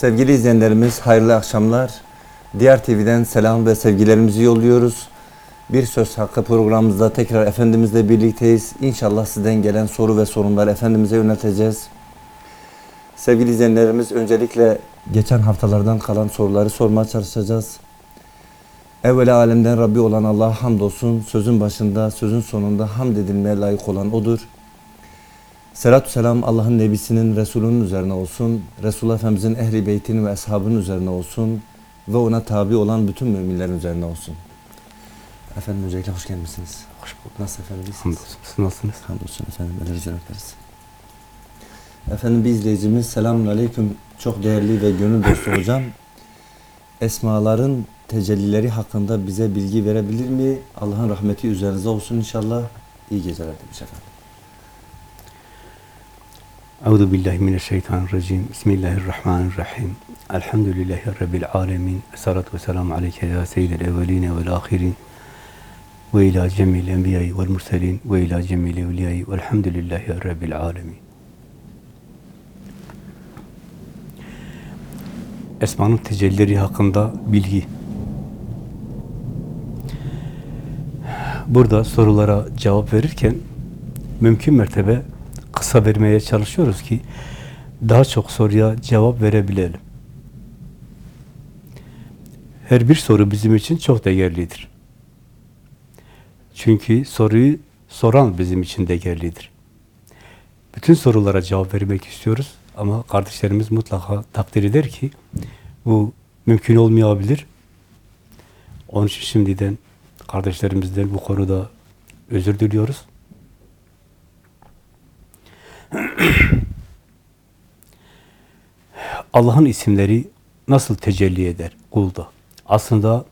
Sevgili izleyenlerimiz hayırlı akşamlar. Diğer TV'den selam ve sevgilerimizi yolluyoruz. Bir Söz Hakkı programımızda tekrar Efendimizle birlikteyiz. İnşallah sizden gelen soru ve sorunları Efendimiz'e yönelteceğiz. Sevgili izleyenlerimiz öncelikle geçen haftalardan kalan soruları sormaya çalışacağız. Evvela alemden Rabbi olan Allah'a hamdolsun. Sözün başında, sözün sonunda hamd edilmeye layık olan O'dur. Selatü selam Allah'ın Nebisinin, Resulünün üzerine olsun. Resulullah Efendimizin ehli beytinin ve ashabının üzerine olsun. Ve ona tabi olan bütün müminlerin üzerine olsun. Efendim öncelikle hoş gelmişsiniz. Hoş bulduk. Nasıl efendim? iyisiniz? Hamdolsun. Siz nasılsınız? Hamdolsun efendim. Ellerinizden öperiz. Efendim bir izleyicimiz selamun aleyküm. Çok değerli ve gönül dostu hocam. Esmaların tecellileri hakkında bize bilgi verebilir mi? Allah'ın rahmeti üzerinize olsun inşallah. İyi geceler demiş efendim. Euzu billahi mineşşeytanirracim. Bismillahirrahmanirrahim. Elhamdülillahi rabbil alamin. Essalatu vesselamu aleyke ya seyyidel evvelin ve'l ahirin. Ve ila cemil enbiya'i ve'l murselin ve ila cemil evliya'i ve'lhamdülillahi rabbil alamin. Esmanın tecellileri hakkında bilgi. Burada sorulara cevap verirken mümkün mertebe kısa vermeye çalışıyoruz ki daha çok soruya cevap verebilelim. Her bir soru bizim için çok değerlidir. Çünkü soruyu soran bizim için değerlidir. Bütün sorulara cevap vermek istiyoruz ama kardeşlerimiz mutlaka takdir eder ki bu mümkün olmayabilir. Onun için şimdiden kardeşlerimizden bu konuda özür diliyoruz. Allah'ın isimleri nasıl tecelli eder kulda? Aslında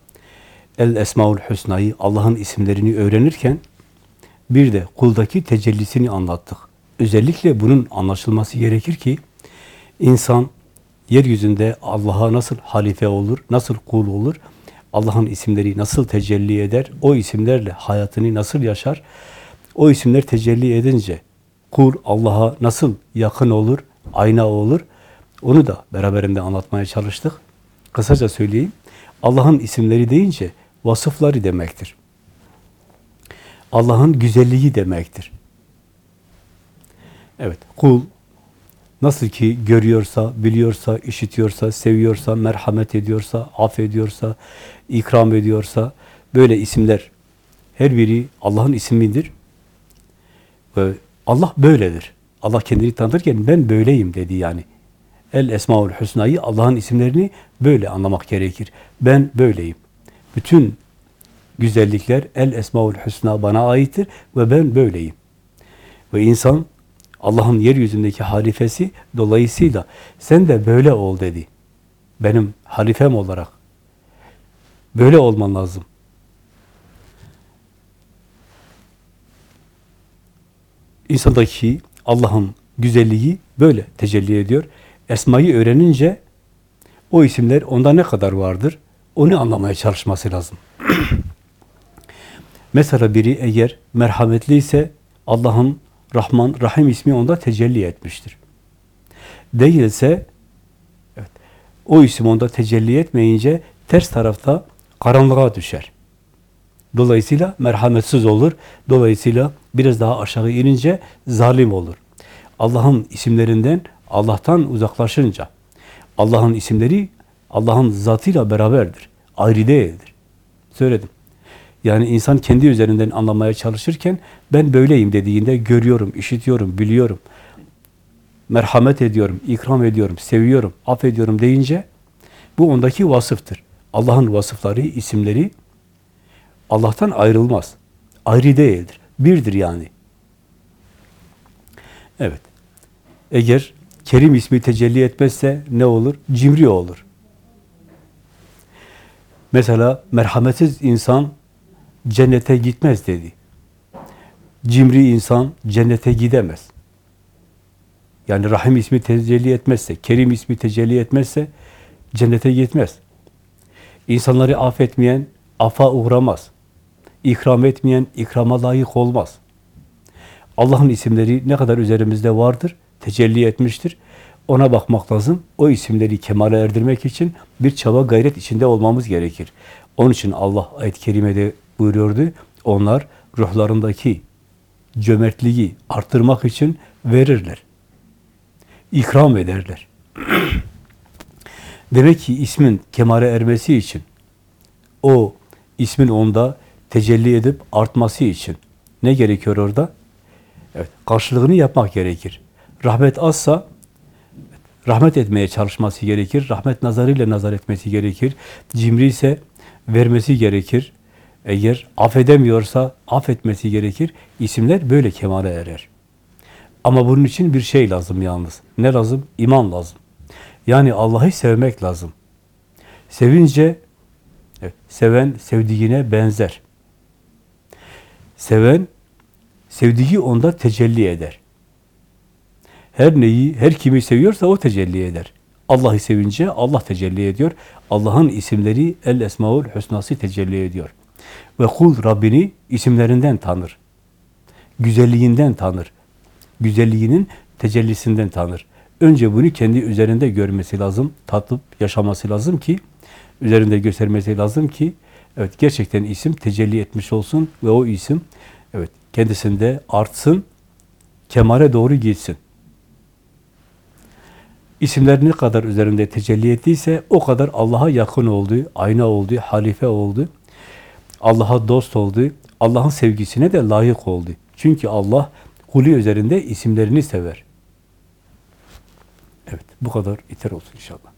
El Esmaül Hüsna'yı Allah'ın isimlerini öğrenirken bir de kuldaki tecellisini anlattık. Özellikle bunun anlaşılması gerekir ki insan yeryüzünde Allah'a nasıl halife olur, nasıl kul olur, Allah'ın isimleri nasıl tecelli eder, o isimlerle hayatını nasıl yaşar, o isimler tecelli edince kul Allah'a nasıl yakın olur, ayna olur, onu da beraberinde anlatmaya çalıştık. Kısaca söyleyeyim, Allah'ın isimleri deyince vasıfları demektir. Allah'ın güzelliği demektir. Evet, kul nasıl ki görüyorsa, biliyorsa, işitiyorsa, seviyorsa, merhamet ediyorsa, affediyorsa, ikram ediyorsa, böyle isimler her biri Allah'ın ismidir. Ve Allah böyledir. Allah kendini tanıtırken ben böyleyim dedi yani. El Esmaül Hüsna'yı Allah'ın isimlerini böyle anlamak gerekir. Ben böyleyim. Bütün güzellikler El Esmaül Hüsna bana aittir ve ben böyleyim. Ve insan Allah'ın yeryüzündeki halifesi dolayısıyla sen de böyle ol dedi. Benim halifem olarak böyle olman lazım. İnsandaki Allah'ın güzelliği böyle tecelli ediyor. Esmayı öğrenince o isimler onda ne kadar vardır? Onu anlamaya çalışması lazım. Mesela biri eğer merhametli ise Allah'ın Rahman, Rahim ismi onda tecelli etmiştir. Değilse evet, o isim onda tecelli etmeyince ters tarafta karanlığa düşer. Dolayısıyla merhametsiz olur. Dolayısıyla biraz daha aşağı inince zalim olur. Allah'ın isimlerinden Allah'tan uzaklaşınca Allah'ın isimleri Allah'ın zatıyla beraberdir. Ayrı değildir. Söyledim. Yani insan kendi üzerinden anlamaya çalışırken ben böyleyim dediğinde görüyorum, işitiyorum, biliyorum. Merhamet ediyorum, ikram ediyorum, seviyorum, affediyorum deyince bu ondaki vasıftır. Allah'ın vasıfları, isimleri Allah'tan ayrılmaz. Ayrı değildir. Birdir yani. Evet. Eğer Kerim ismi tecelli etmezse ne olur? Cimri olur. Mesela merhametsiz insan cennete gitmez dedi. Cimri insan cennete gidemez. Yani Rahim ismi tecelli etmezse, Kerim ismi tecelli etmezse cennete gitmez. İnsanları affetmeyen afa uğramaz. İkram etmeyen ikrama layık olmaz. Allah'ın isimleri ne kadar üzerimizde vardır? Tecelli etmiştir. Ona bakmak lazım. O isimleri kemale erdirmek için bir çaba gayret içinde olmamız gerekir. Onun için Allah ayet-i kerimede buyuruyordu. Onlar ruhlarındaki cömertliği arttırmak için verirler. İkram ederler. Demek ki ismin kemale ermesi için o ismin onda tecelli edip artması için ne gerekiyor orada? Evet, karşılığını yapmak gerekir. Rahmet azsa rahmet etmeye çalışması gerekir. Rahmet nazarıyla nazar etmesi gerekir. Cimri ise vermesi gerekir. Eğer affedemiyorsa affetmesi gerekir. İsimler böyle kemale erer. Ama bunun için bir şey lazım yalnız. Ne lazım? İman lazım. Yani Allah'ı sevmek lazım. Sevince evet, seven sevdiğine benzer. Seven sevdiği onda tecelli eder. Her neyi, her kimi seviyorsa o tecelli eder. Allah'ı sevince Allah tecelli ediyor. Allah'ın isimleri El Esmaül Hüsnası tecelli ediyor. Ve kul Rabbini isimlerinden tanır. Güzelliğinden tanır. Güzelliğinin tecellisinden tanır. Önce bunu kendi üzerinde görmesi lazım, tatlıp yaşaması lazım ki, üzerinde göstermesi lazım ki, evet gerçekten isim tecelli etmiş olsun ve o isim, evet kendisinde artsın, kemale doğru gitsin. İsimler ne kadar üzerinde tecelli ettiyse o kadar Allah'a yakın oldu, ayna oldu, halife oldu, Allah'a dost oldu, Allah'ın sevgisine de layık oldu. Çünkü Allah kulü üzerinde isimlerini sever. Evet, bu kadar yeter olsun inşallah.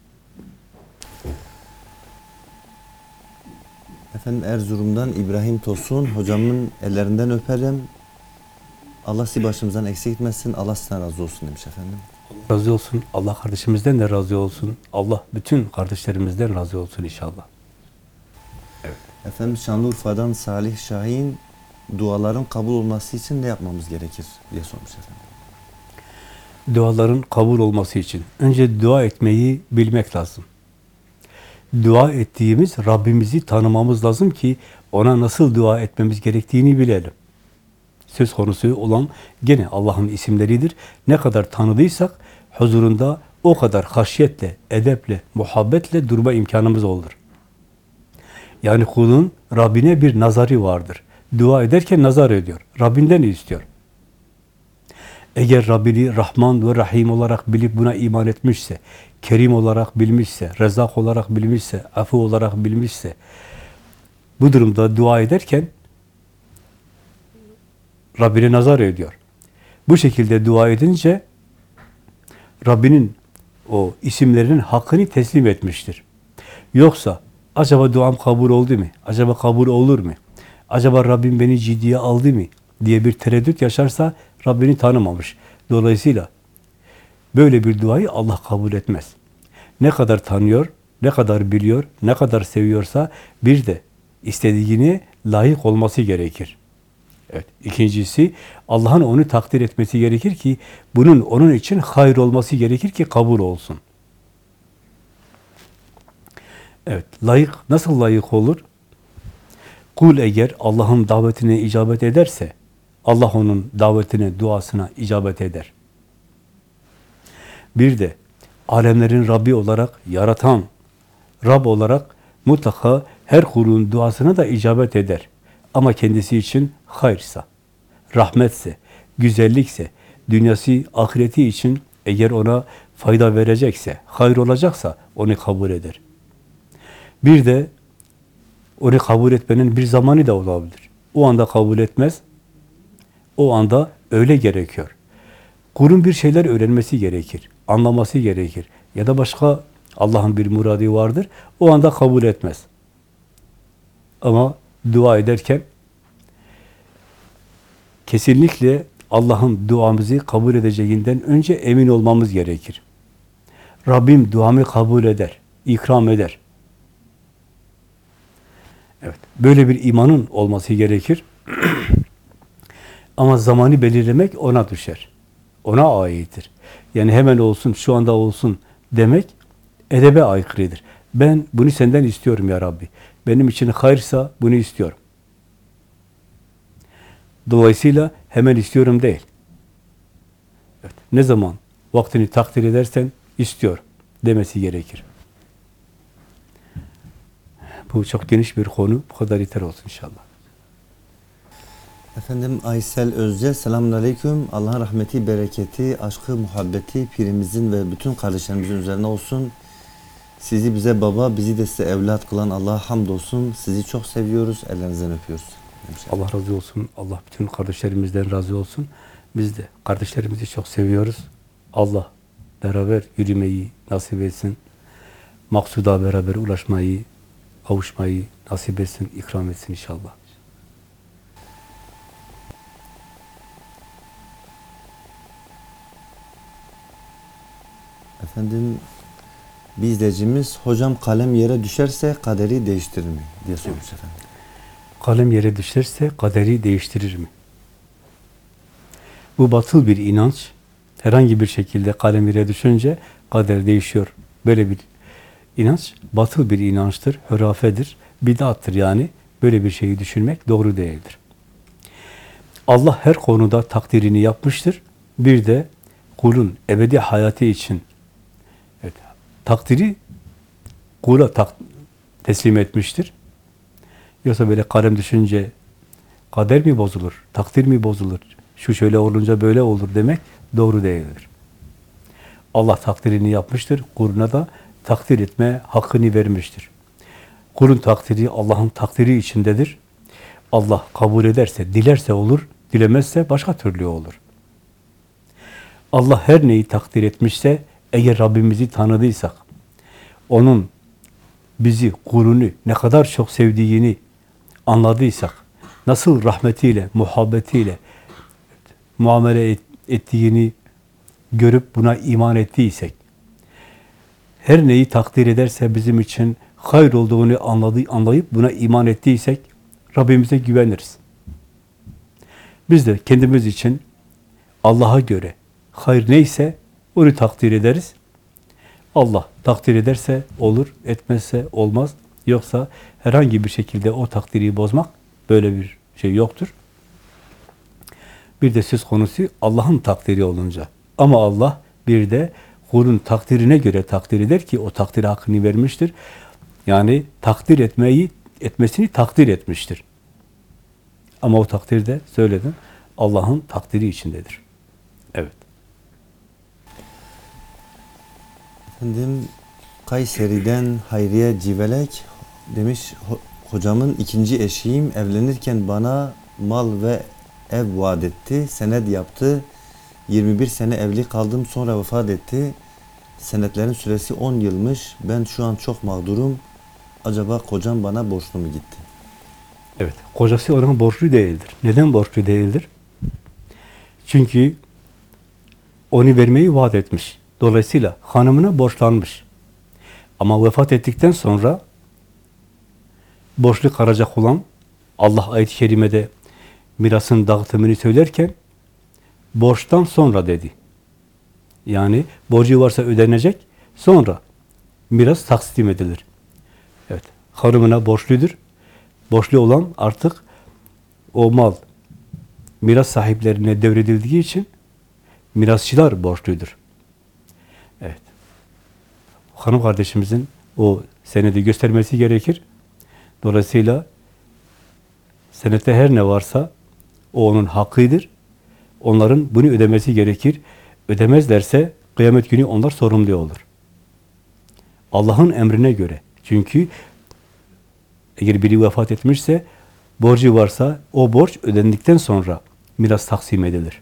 Efendim Erzurum'dan İbrahim Tosun hocamın ellerinden öperim. Allah sizi başımızdan eksik etmesin. Allah sizden razı olsun demiş efendim. Razı olsun. Allah kardeşimizden de razı olsun. Allah bütün kardeşlerimizden razı olsun inşallah. Efendim Şanlıurfa'dan Salih Şahin duaların kabul olması için ne yapmamız gerekir diye sormuş efendim. Duaların kabul olması için önce dua etmeyi bilmek lazım. Dua ettiğimiz Rabbimizi tanımamız lazım ki ona nasıl dua etmemiz gerektiğini bilelim. Söz konusu olan gene Allah'ın isimleridir. Ne kadar tanıdıysak huzurunda o kadar haşyetle, edeple, muhabbetle durma imkanımız olur. Yani kulun Rabbine bir nazarı vardır. Dua ederken nazar ediyor. Rabbinden istiyor. Eğer Rabbini Rahman ve Rahim olarak bilip buna iman etmişse, Kerim olarak bilmişse, Rezak olarak bilmişse, Afu olarak bilmişse, bu durumda dua ederken Rabbine nazar ediyor. Bu şekilde dua edince Rabbinin o isimlerinin hakkını teslim etmiştir. Yoksa acaba duam kabul oldu mu? Acaba kabul olur mu? Acaba Rabbim beni ciddiye aldı mı? diye bir tereddüt yaşarsa Rabbini tanımamış. Dolayısıyla böyle bir duayı Allah kabul etmez. Ne kadar tanıyor, ne kadar biliyor, ne kadar seviyorsa bir de istediğine layık olması gerekir. Evet. İkincisi Allah'ın onu takdir etmesi gerekir ki bunun onun için hayır olması gerekir ki kabul olsun. Evet. Layık nasıl layık olur? Kul eğer Allah'ın davetine icabet ederse Allah onun davetine, duasına icabet eder. Bir de alemlerin Rabbi olarak yaratan Rab olarak mutlaka her kulun duasına da icabet eder. Ama kendisi için hayırsa, rahmetse, güzellikse, dünyası, ahireti için eğer ona fayda verecekse, hayır olacaksa onu kabul eder. Bir de onu kabul etmenin bir zamanı da olabilir. O anda kabul etmez. O anda öyle gerekiyor. Kulun bir şeyler öğrenmesi gerekir, anlaması gerekir. Ya da başka Allah'ın bir muradı vardır. O anda kabul etmez. Ama dua ederken kesinlikle Allah'ın duamızı kabul edeceğinden önce emin olmamız gerekir. Rabbim duamı kabul eder, ikram eder. Evet, böyle bir imanın olması gerekir. Ama zamanı belirlemek ona düşer. Ona aittir. Yani hemen olsun, şu anda olsun demek edebe aykırıdır. Ben bunu senden istiyorum ya Rabbi. Benim için hayırsa bunu istiyorum. Dolayısıyla hemen istiyorum değil. Evet, ne zaman vaktini takdir edersen istiyor demesi gerekir. Bu çok geniş bir konu. Bu kadar yeter olsun inşallah. Efendim Aysel Özce selamun aleyküm. Allah'ın rahmeti, bereketi, aşkı, muhabbeti pirimizin ve bütün kardeşlerimizin üzerine olsun. Sizi bize baba, bizi de size evlat kılan Allah'a hamdolsun. Sizi çok seviyoruz. Ellerinizden öpüyoruz. Allah razı olsun. Allah bütün kardeşlerimizden razı olsun. Biz de kardeşlerimizi çok seviyoruz. Allah beraber yürümeyi nasip etsin. Maksuda beraber ulaşmayı, kavuşmayı nasip etsin, ikram etsin inşallah. Efendim bir izleyicimiz hocam kalem yere düşerse kaderi değiştirir mi diye sormuş efendim. Kalem yere düşerse kaderi değiştirir mi? Bu batıl bir inanç. Herhangi bir şekilde kalem yere düşünce kader değişiyor. Böyle bir inanç batıl bir inançtır, hürafedir, bid'attır yani. Böyle bir şeyi düşünmek doğru değildir. Allah her konuda takdirini yapmıştır. Bir de kulun ebedi hayatı için evet, takdiri kula tak, teslim etmiştir. Yoksa böyle kalem düşünce kader mi bozulur, takdir mi bozulur, şu şöyle olunca böyle olur demek doğru değildir. Allah takdirini yapmıştır, kuluna da takdir etme hakkını vermiştir. Kulun takdiri Allah'ın takdiri içindedir. Allah kabul ederse, dilerse olur, dilemezse başka türlü olur. Allah her neyi takdir etmişse, eğer Rabbimizi tanıdıysak, onun bizi, kulunu ne kadar çok sevdiğini anladıysak, nasıl rahmetiyle, muhabbetiyle muamele et- ettiğini görüp buna iman ettiysek, her neyi takdir ederse bizim için hayır olduğunu anladı, anlayıp buna iman ettiysek, Rabbimize güveniriz. Biz de kendimiz için Allah'a göre hayır neyse onu takdir ederiz. Allah takdir ederse olur, etmezse olmaz. Yoksa herhangi bir şekilde o takdiri bozmak böyle bir şey yoktur. Bir de söz konusu Allah'ın takdiri olunca. Ama Allah bir de kulun takdirine göre takdir eder ki o takdir hakkını vermiştir. Yani takdir etmeyi etmesini takdir etmiştir. Ama o takdirde söyledim Allah'ın takdiri içindedir. Evet. Efendim Kayseri'den Hayriye Civelek demiş "Ho- hocamın ikinci eşiyim evlenirken bana mal ve ev vaat etti. Sened yaptı. 21 sene evli kaldım sonra vefat etti. Senetlerin süresi 10 yılmış. Ben şu an çok mağdurum. Acaba kocam bana borçlu mu gitti? Evet. Kocası ona borçlu değildir. Neden borçlu değildir? Çünkü onu vermeyi vaat etmiş. Dolayısıyla hanımına borçlanmış. Ama vefat ettikten sonra borçlu kalacak olan Allah ayet-i kerimede mirasın dağıtımını söylerken borçtan sonra dedi. Yani borcu varsa ödenecek, sonra miras taksim edilir. Evet, hanımına borçludur. Borçlu olan artık o mal miras sahiplerine devredildiği için mirasçılar borçludur. Hanım kardeşimizin o senedi göstermesi gerekir. Dolayısıyla senette her ne varsa o onun hakkıdır. Onların bunu ödemesi gerekir. Ödemezlerse kıyamet günü onlar sorumlu olur. Allah'ın emrine göre. Çünkü eğer biri vefat etmişse, borcu varsa o borç ödendikten sonra miras taksim edilir.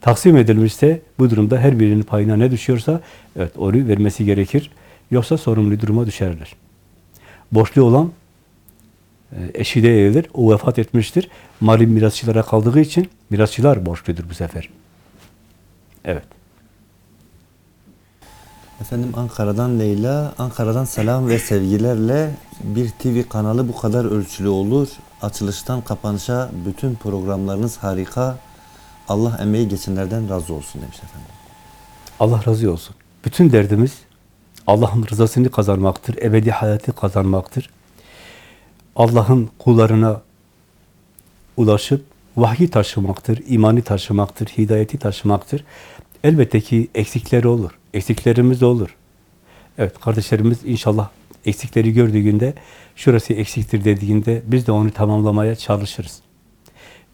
Taksim edilmişse bu durumda her birinin payına ne düşüyorsa evet onu vermesi gerekir. Yoksa sorumlu duruma düşerler. Borçlu olan e, eşi değildir. O vefat etmiştir. Mali mirasçılara kaldığı için mirasçılar borçludur bu sefer. Evet. Efendim Ankara'dan Leyla, Ankara'dan selam ve sevgilerle bir TV kanalı bu kadar ölçülü olur. Açılıştan kapanışa bütün programlarınız harika. Allah emeği geçenlerden razı olsun demiş efendim. Allah razı olsun. Bütün derdimiz Allah'ın rızasını kazanmaktır, ebedi hayatı kazanmaktır. Allah'ın kullarına ulaşıp vahyi taşımaktır, imani taşımaktır, hidayeti taşımaktır. Elbette ki eksikleri olur. Eksiklerimiz de olur. Evet kardeşlerimiz inşallah eksikleri gördüğünde şurası eksiktir dediğinde biz de onu tamamlamaya çalışırız.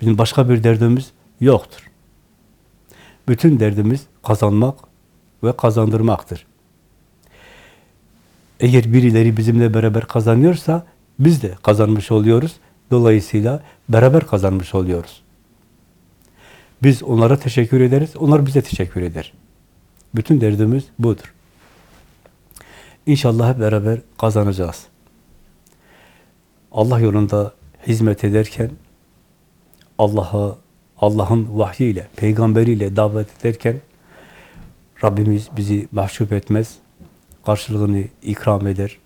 Bizim başka bir derdimiz yoktur. Bütün derdimiz kazanmak ve kazandırmaktır. Eğer birileri bizimle beraber kazanıyorsa biz de kazanmış oluyoruz. Dolayısıyla beraber kazanmış oluyoruz. Biz onlara teşekkür ederiz, onlar bize teşekkür eder. Bütün derdimiz budur. İnşallah hep beraber kazanacağız. Allah yolunda hizmet ederken Allah'a Allah'ın vahyiyle, peygamberiyle davet ederken Rabbimiz bizi mahcup etmez. Karşılığını ikram eder.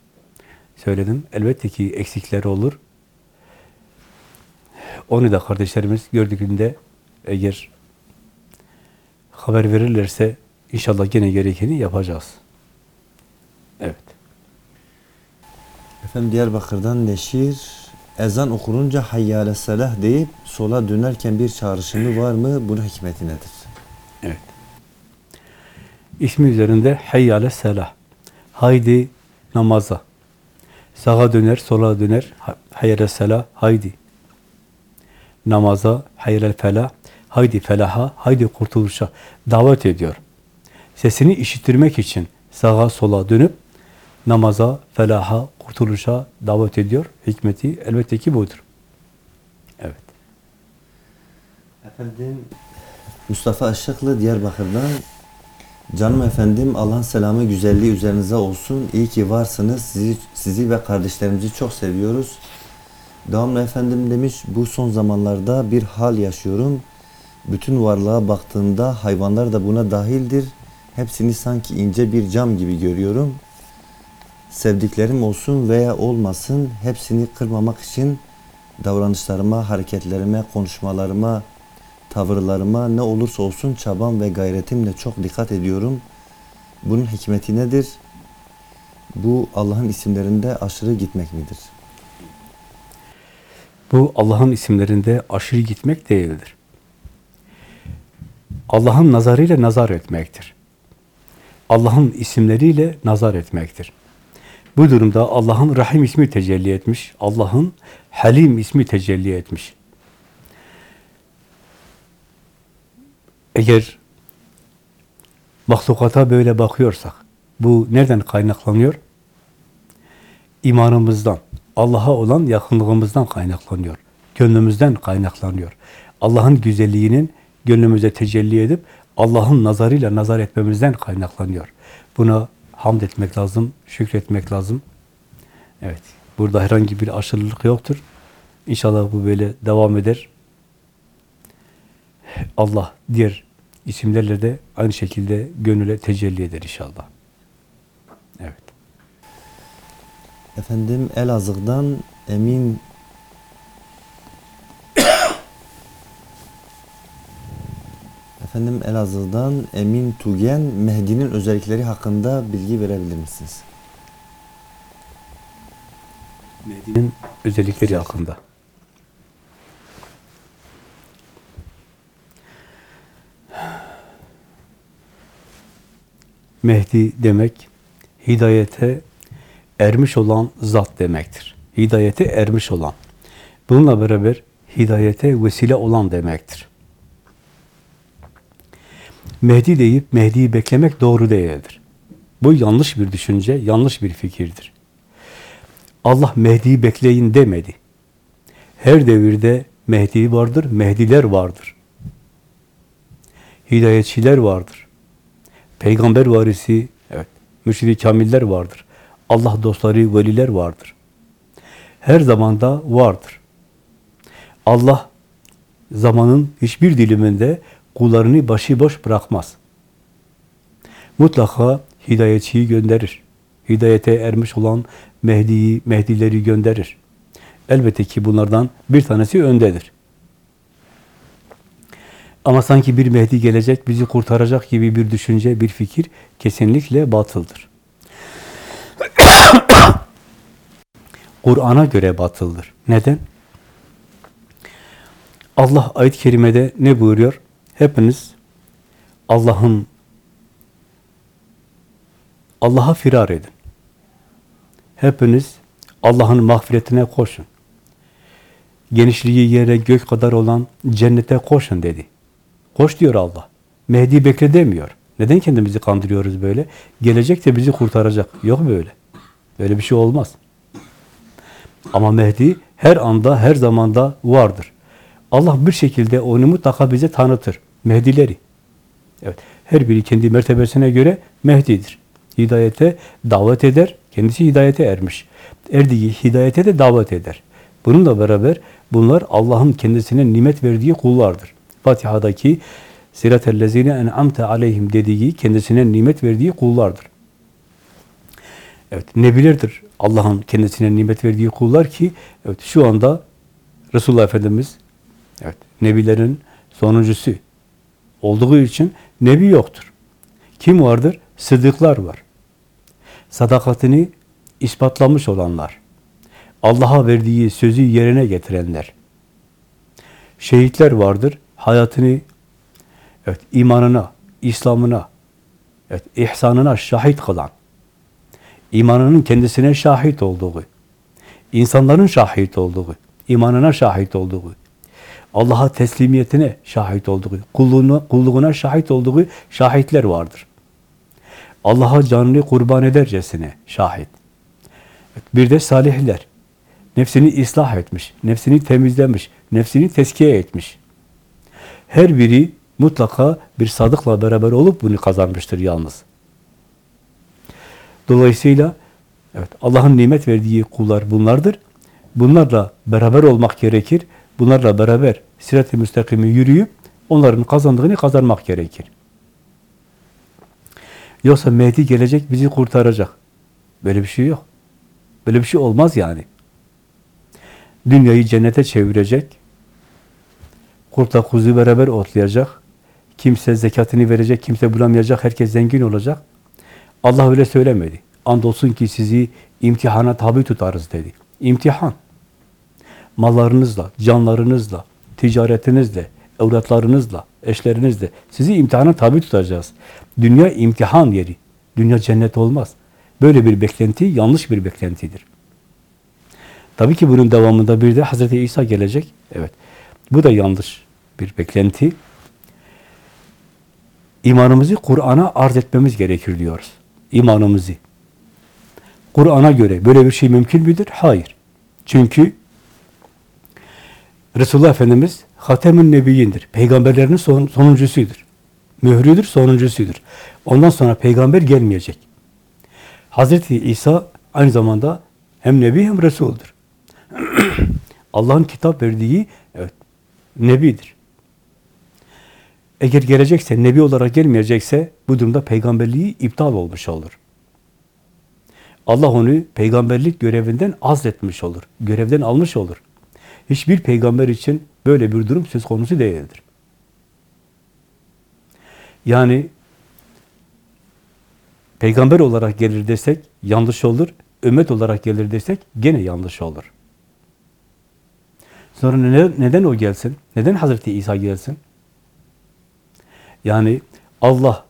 Söyledim. Elbette ki eksikleri olur. Onu da kardeşlerimiz gördüğünde eğer haber verirlerse inşallah gene gerekeni yapacağız. Evet. Efendim Diyarbakır'dan Neşir ezan okununca hayyâle selah deyip sola dönerken bir çağrışımı var mı? Bunun hikmeti nedir? Evet. İsmi üzerinde hayyale selah. Haydi namaza. Sağa döner, sola döner. Hayyale selah, haydi. Namaza, hayyale felah. Haydi felaha, haydi kurtuluşa. Davet ediyor. Sesini işittirmek için sağa sola dönüp namaza, felaha, kurtuluşa davet ediyor. Hikmeti elbette ki budur. Evet. Efendim Mustafa Işıklı Diyarbakır'dan Canım efendim Allah'ın selamı güzelliği üzerinize olsun. İyi ki varsınız. Sizi, sizi ve kardeşlerimizi çok seviyoruz. Devamlı efendim demiş bu son zamanlarda bir hal yaşıyorum. Bütün varlığa baktığımda hayvanlar da buna dahildir. Hepsini sanki ince bir cam gibi görüyorum. Sevdiklerim olsun veya olmasın hepsini kırmamak için davranışlarıma, hareketlerime, konuşmalarıma, tavırlarıma ne olursa olsun çabam ve gayretimle çok dikkat ediyorum. Bunun hikmeti nedir? Bu Allah'ın isimlerinde aşırı gitmek midir? Bu Allah'ın isimlerinde aşırı gitmek değildir. Allah'ın nazarıyla nazar etmektir. Allah'ın isimleriyle nazar etmektir. Bu durumda Allah'ın Rahim ismi tecelli etmiş, Allah'ın Halim ismi tecelli etmiş. Eğer mahlukata böyle bakıyorsak, bu nereden kaynaklanıyor? İmanımızdan, Allah'a olan yakınlığımızdan kaynaklanıyor. Gönlümüzden kaynaklanıyor. Allah'ın güzelliğinin gönlümüze tecelli edip Allah'ın nazarıyla nazar etmemizden kaynaklanıyor. Buna hamd etmek lazım, şükretmek lazım. Evet, burada herhangi bir aşırılık yoktur. İnşallah bu böyle devam eder. Allah diğer isimlerle de aynı şekilde gönüle tecelli eder inşallah. Evet. Efendim Elazığ'dan Emin Efendim Elazığ'dan Emin Tugen Mehdi'nin özellikleri hakkında bilgi verebilir misiniz? Mehdi'nin özellikleri hakkında. Mehdi demek hidayete ermiş olan zat demektir. Hidayete ermiş olan. Bununla beraber hidayete vesile olan demektir. Mehdi deyip Mehdi'yi beklemek doğru değildir. Bu yanlış bir düşünce, yanlış bir fikirdir. Allah Mehdi'yi bekleyin demedi. Her devirde Mehdi vardır, Mehdiler vardır. Hidayetçiler vardır. Peygamber varisi, evet, mürşidi kamiller vardır. Allah dostları, veliler vardır. Her zamanda vardır. Allah zamanın hiçbir diliminde kullarını başıboş bırakmaz. Mutlaka hidayetçiyi gönderir. Hidayete ermiş olan Mehdi'yi, Mehdileri gönderir. Elbette ki bunlardan bir tanesi öndedir. Ama sanki bir Mehdi gelecek, bizi kurtaracak gibi bir düşünce, bir fikir kesinlikle batıldır. Kur'an'a göre batıldır. Neden? Allah ayet-i kerimede ne buyuruyor? Hepiniz Allah'ın Allah'a firar edin. Hepiniz Allah'ın mağfiretine koşun. Genişliği yere gök kadar olan cennete koşun dedi. Koş diyor Allah. Mehdi bekle demiyor. Neden kendimizi kandırıyoruz böyle? Gelecek de bizi kurtaracak. Yok böyle. Böyle bir şey olmaz. Ama Mehdi her anda, her zamanda vardır. Allah bir şekilde onu mutlaka bize tanıtır. Mehdileri. Evet. Her biri kendi mertebesine göre Mehdi'dir. Hidayete davet eder. Kendisi hidayete ermiş. Erdiği hidayete de davet eder. Bununla beraber bunlar Allah'ın kendisine nimet verdiği kullardır. Fatiha'daki Sirat-ellezine en'amte aleyhim dediği kendisine nimet verdiği kullardır. Evet, nebilerdir Allah'ın kendisine nimet verdiği kullar ki evet şu anda Resulullah Efendimiz evet nebilerin sonuncusu olduğu için nebi yoktur. Kim vardır? Sıddıklar var. Sadakatini ispatlamış olanlar. Allah'a verdiği sözü yerine getirenler. Şehitler vardır. Hayatını evet imanına, İslam'ına, evet ihsanına şahit kılan. imanının kendisine şahit olduğu, insanların şahit olduğu, imanına şahit olduğu, Allah'a teslimiyetine şahit olduğu, kulluğuna, kulluğuna şahit olduğu şahitler vardır. Allah'a canını kurban edercesine şahit. Bir de salihler. Nefsini ıslah etmiş, nefsini temizlemiş, nefsini teskiye etmiş. Her biri mutlaka bir sadıkla beraber olup bunu kazanmıştır yalnız. Dolayısıyla evet Allah'ın nimet verdiği kullar bunlardır. Bunlarla beraber olmak gerekir. Bunlarla beraber sirat-i müstakimi yürüyüp onların kazandığını kazanmak gerekir. Yoksa Mehdi gelecek bizi kurtaracak. Böyle bir şey yok. Böyle bir şey olmaz yani. Dünyayı cennete çevirecek. Kurtla kuzu beraber otlayacak. Kimse zekatını verecek, kimse bulamayacak, herkes zengin olacak. Allah öyle söylemedi. Andolsun ki sizi imtihana tabi tutarız dedi. İmtihan. Mallarınızla, canlarınızla, ticaretinizle, evlatlarınızla, eşlerinizle sizi imtihana tabi tutacağız. Dünya imtihan yeri. Dünya cennet olmaz. Böyle bir beklenti yanlış bir beklentidir. Tabii ki bunun devamında bir de Hazreti İsa gelecek. Evet. Bu da yanlış bir beklenti. İmanımızı Kur'an'a arz etmemiz gerekir diyoruz. İmanımızı. Kur'an'a göre böyle bir şey mümkün müdür? Hayır. Çünkü Resulullah Efendimiz Hatemün Nebiyindir. Peygamberlerin son, sonuncusudur. Mührüdür, sonuncusudur. Ondan sonra peygamber gelmeyecek. Hazreti İsa aynı zamanda hem Nebi hem Resul'dur. Allah'ın kitap verdiği evet, Nebidir. Eğer gelecekse, Nebi olarak gelmeyecekse bu durumda peygamberliği iptal olmuş olur. Allah onu peygamberlik görevinden azletmiş olur. Görevden almış olur. Hiçbir peygamber için böyle bir durum söz konusu değildir. Yani peygamber olarak gelir desek yanlış olur. Ümmet olarak gelir desek gene yanlış olur. Sonra neden, neden o gelsin? Neden Hazreti İsa gelsin? Yani Allah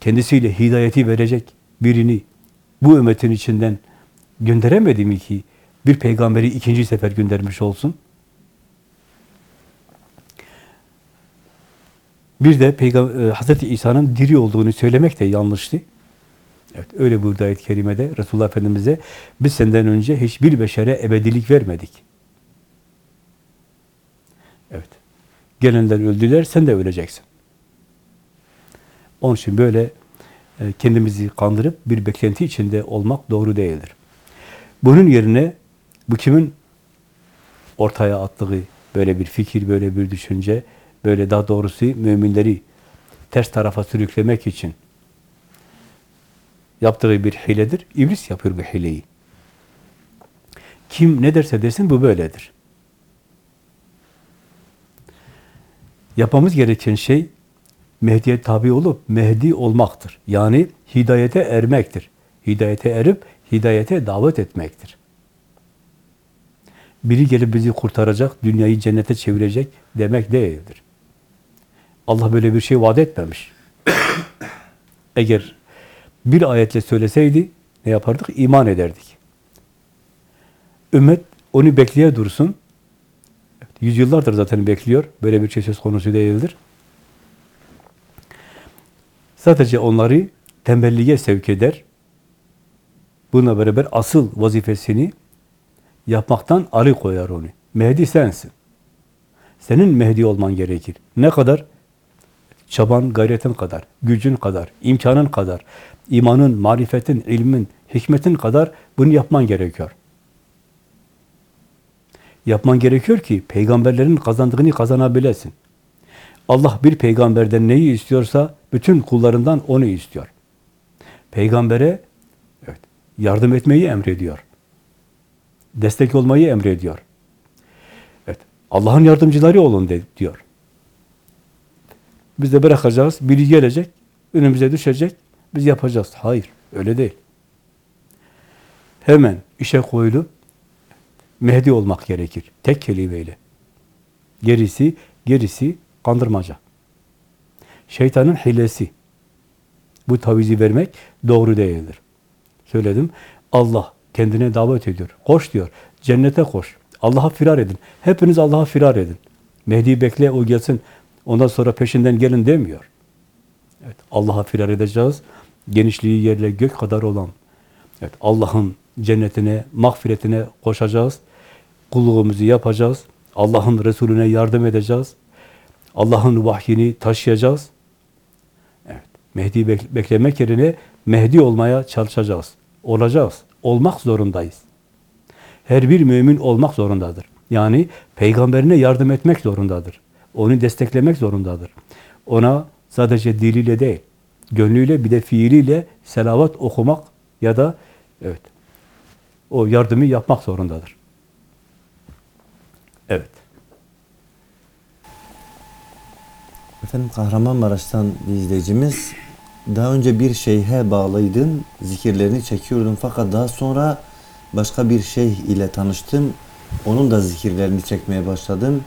kendisiyle hidayeti verecek birini bu ümmetin içinden gönderemedi mi ki bir peygamberi ikinci sefer göndermiş olsun? Bir de Peygamber, Hazreti İsa'nın diri olduğunu söylemek de yanlıştı. Evet, öyle burada ayet-i kerimede Resulullah Efendimiz'e biz senden önce hiçbir beşere ebedilik vermedik. Evet. Gelenler öldüler, sen de öleceksin. Onun için böyle e, kendimizi kandırıp bir beklenti içinde olmak doğru değildir. Bunun yerine bu kimin ortaya attığı böyle bir fikir, böyle bir düşünce, böyle daha doğrusu müminleri ters tarafa sürüklemek için yaptığı bir hiledir. İblis yapıyor bu hileyi. Kim ne derse desin bu böyledir. Yapmamız gereken şey Mehdi'ye tabi olup Mehdi olmaktır. Yani hidayete ermektir. Hidayete erip hidayete davet etmektir. Biri gelip bizi kurtaracak, dünyayı cennete çevirecek demek değildir. Allah böyle bir şey vaat etmemiş. Eğer bir ayetle söyleseydi ne yapardık? İman ederdik. Ümmet onu bekleye dursun. Yüzyıllardır zaten bekliyor. Böyle bir şey söz konusu değildir. Sadece onları tembelliğe sevk eder. Bununla beraber asıl vazifesini yapmaktan alıkoyar onu. Mehdi sensin. Senin Mehdi olman gerekir. Ne kadar? Çaban, gayretin kadar, gücün kadar, imkanın kadar, imanın, marifetin, ilmin, hikmetin kadar bunu yapman gerekiyor. Yapman gerekiyor ki peygamberlerin kazandığını kazanabilesin. Allah bir peygamberden neyi istiyorsa bütün kullarından onu istiyor. Peygambere evet, yardım etmeyi emrediyor. Destek olmayı emrediyor. Evet, Allah'ın yardımcıları olun de, diyor. Biz de bırakacağız, biri gelecek, önümüze düşecek, biz yapacağız. Hayır, öyle değil. Hemen işe koyulup Mehdi olmak gerekir. Tek kelimeyle. Gerisi, gerisi kandırmaca. Şeytanın hilesi. Bu tavizi vermek doğru değildir. Söyledim. Allah kendine davet ediyor. Koş diyor. Cennete koş. Allah'a firar edin. Hepiniz Allah'a firar edin. Mehdi'yi bekle o gelsin. Ondan sonra peşinden gelin demiyor. Evet, Allah'a firar edeceğiz. Genişliği yerle gök kadar olan evet, Allah'ın cennetine, mağfiretine koşacağız. Kulluğumuzu yapacağız. Allah'ın Resulüne yardım edeceğiz. Allah'ın vahyini taşıyacağız. Evet, Mehdi beklemek yerine Mehdi olmaya çalışacağız. Olacağız. Olmak zorundayız. Her bir mümin olmak zorundadır. Yani peygamberine yardım etmek zorundadır. Onu desteklemek zorundadır. Ona sadece diliyle değil, gönlüyle bir de fiiliyle selavat okumak ya da evet o yardımı yapmak zorundadır. Evet. Efendim Kahramanmaraş'tan bir izleyicimiz daha önce bir şeyhe bağlıydın, zikirlerini çekiyordun fakat daha sonra başka bir şeyh ile tanıştım. Onun da zikirlerini çekmeye başladım.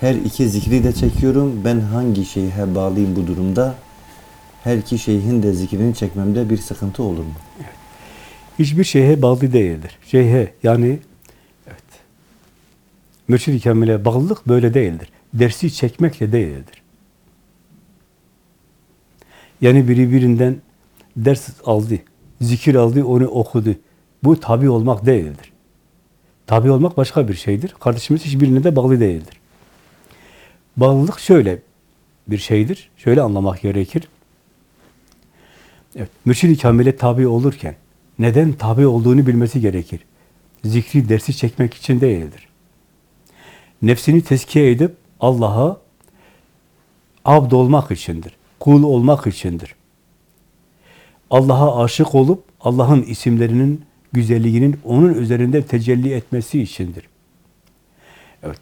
Her iki zikri de çekiyorum. Ben hangi şeyhe bağlıyım bu durumda? Her iki şeyhin de zikrini çekmemde bir sıkıntı olur mu? Hiçbir şeyhe bağlı değildir. Şeyhe yani evet. Mürşid-i Kamil'e bağlılık böyle değildir. Dersi çekmekle değildir. Yani biri birinden ders aldı, zikir aldı, onu okudu. Bu tabi olmak değildir. Tabi olmak başka bir şeydir. Kardeşimiz hiçbirine de bağlı değildir. Bağlılık şöyle bir şeydir. Şöyle anlamak gerekir. Evet, Mürşid-i Kamil'e tabi olurken neden tabi olduğunu bilmesi gerekir. Zikri dersi çekmek için değildir. Nefsini tezkiye edip Allah'a abd olmak içindir. Kul olmak içindir. Allah'a aşık olup Allah'ın isimlerinin güzelliğinin onun üzerinde tecelli etmesi içindir. Evet.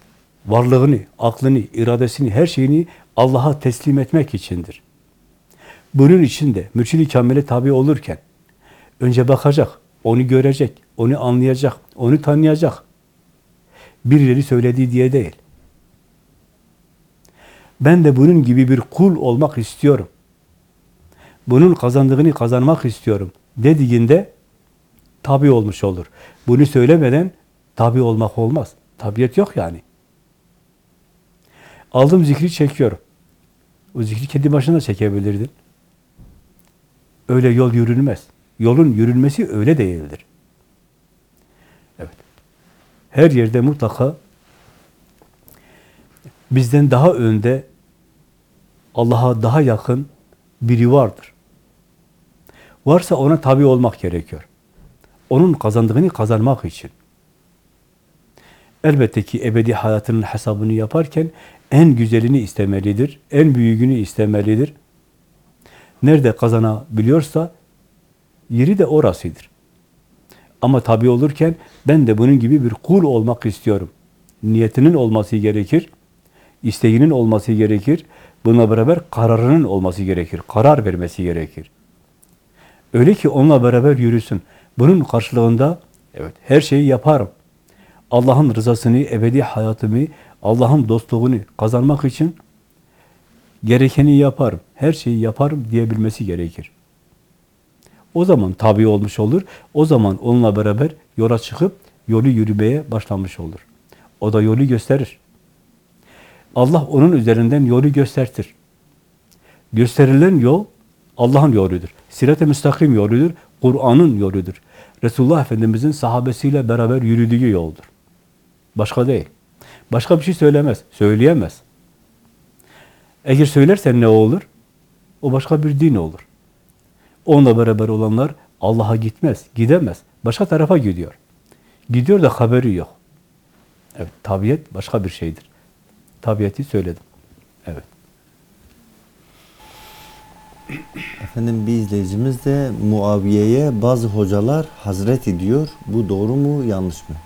Varlığını, aklını, iradesini, her şeyini Allah'a teslim etmek içindir. Bunun için de mürşid-i kamile tabi olurken önce bakacak, onu görecek, onu anlayacak, onu tanıyacak. Birileri söylediği diye değil. Ben de bunun gibi bir kul olmak istiyorum. Bunun kazandığını kazanmak istiyorum dediğinde tabi olmuş olur. Bunu söylemeden tabi olmak olmaz. Tabiyet yok yani. Aldım zikri çekiyorum. O zikri kendi başına çekebilirdin. Öyle yol yürünmez. Yolun yürünmesi öyle değildir. Evet. Her yerde mutlaka bizden daha önde Allah'a daha yakın biri vardır. Varsa ona tabi olmak gerekiyor. Onun kazandığını kazanmak için. Elbette ki ebedi hayatının hesabını yaparken en güzelini istemelidir, en büyüğünü istemelidir. Nerede kazanabiliyorsa yeri de orasıdır. Ama tabi olurken ben de bunun gibi bir kul olmak istiyorum. Niyetinin olması gerekir, isteğinin olması gerekir. Bununla beraber kararının olması gerekir, karar vermesi gerekir. Öyle ki onunla beraber yürüsün. Bunun karşılığında evet her şeyi yaparım. Allah'ın rızasını, ebedi hayatımı, Allah'ın dostluğunu kazanmak için gerekeni yaparım, her şeyi yaparım diyebilmesi gerekir. O zaman tabi olmuş olur. O zaman onunla beraber yola çıkıp yolu yürümeye başlamış olur. O da yolu gösterir. Allah onun üzerinden yolu göstertir. Gösterilen yol Allah'ın yoludur. Sirat-ı müstakim yoludur. Kur'an'ın yoludur. Resulullah Efendimiz'in sahabesiyle beraber yürüdüğü yoldur. Başka değil. Başka bir şey söylemez. Söyleyemez. Eğer söylersen ne olur? O başka bir din olur. Onunla beraber olanlar Allah'a gitmez, gidemez. Başka tarafa gidiyor. Gidiyor da haberi yok. Evet, tabiat başka bir şeydir. Tabiatı söyledim. Evet. Efendim bir izleyicimiz de Muaviye'ye bazı hocalar Hazreti diyor. Bu doğru mu yanlış mı?